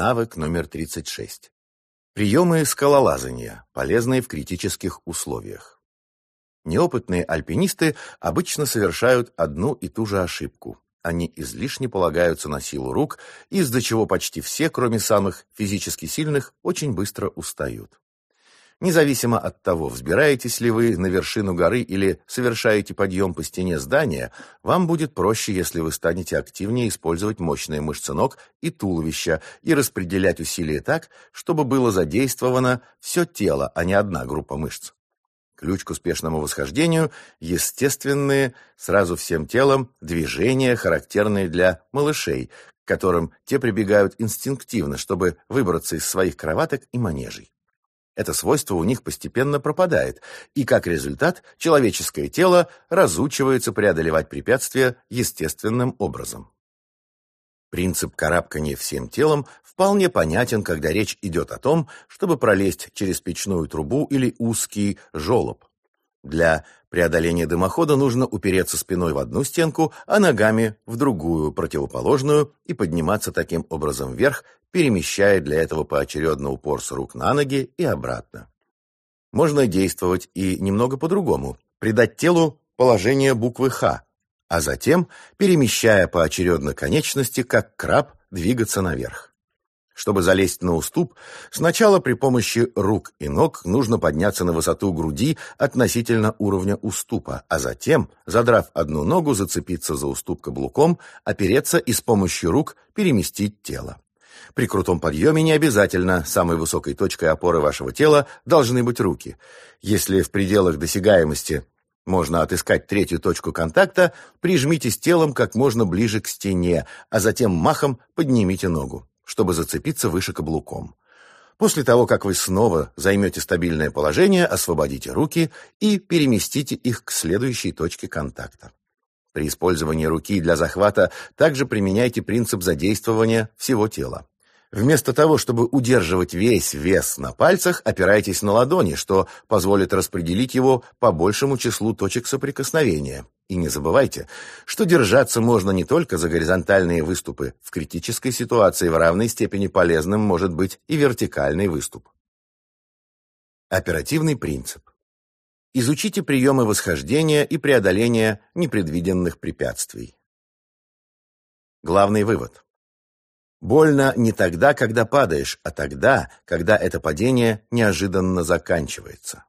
Навык номер 36. Приемы скалолазания, полезные в критических условиях. Неопытные альпинисты обычно совершают одну и ту же ошибку. Они излишне полагаются на силу рук, из-за чего почти все, кроме самых физически сильных, очень быстро устают. Независимо от того, взбираетесь ли вы на вершину горы или совершаете подъем по стене здания, вам будет проще, если вы станете активнее использовать мощные мышцы ног и туловища и распределять усилия так, чтобы было задействовано все тело, а не одна группа мышц. Ключ к успешному восхождению – естественные, сразу всем телом, движения, характерные для малышей, к которым те прибегают инстинктивно, чтобы выбраться из своих кроваток и манежей. Это свойство у них постепенно пропадает, и как результат человеческое тело разучивается преодолевать препятствия естественным образом. Принцип карабкания всем телом вполне понятен, когда речь идет о том, чтобы пролезть через печную трубу или узкий желоб. Для преодоления дымохода нужно упереться спиной в одну стенку, а ногами в другую, противоположную, и подниматься таким образом вверх, перемещая для этого поочередно упор с рук на ноги и обратно. Можно действовать и немного по-другому, придать телу положение буквы «Х», а затем, перемещая поочередно конечности, как краб, двигаться наверх. Чтобы залезть на уступ, сначала при помощи рук и ног нужно подняться на высоту груди относительно уровня уступа, а затем, задрав одну ногу, зацепиться за уступ каблуком, опереться и с помощью рук переместить тело. При крутом подъеме не обязательно самой высокой точкой опоры вашего тела должны быть руки. Если в пределах досягаемости можно отыскать третью точку контакта, прижмитесь телом как можно ближе к стене, а затем махом поднимите ногу чтобы зацепиться выше каблуком. После того, как вы снова займете стабильное положение, освободите руки и переместите их к следующей точке контакта. При использовании руки для захвата также применяйте принцип задействования всего тела. Вместо того, чтобы удерживать весь вес на пальцах, опирайтесь на ладони, что позволит распределить его по большему числу точек соприкосновения. И не забывайте, что держаться можно не только за горизонтальные выступы. В критической ситуации в равной степени полезным может быть и вертикальный выступ. Оперативный принцип. Изучите приемы восхождения и преодоления непредвиденных препятствий. Главный вывод. Больно не тогда, когда падаешь, а тогда, когда это падение неожиданно заканчивается.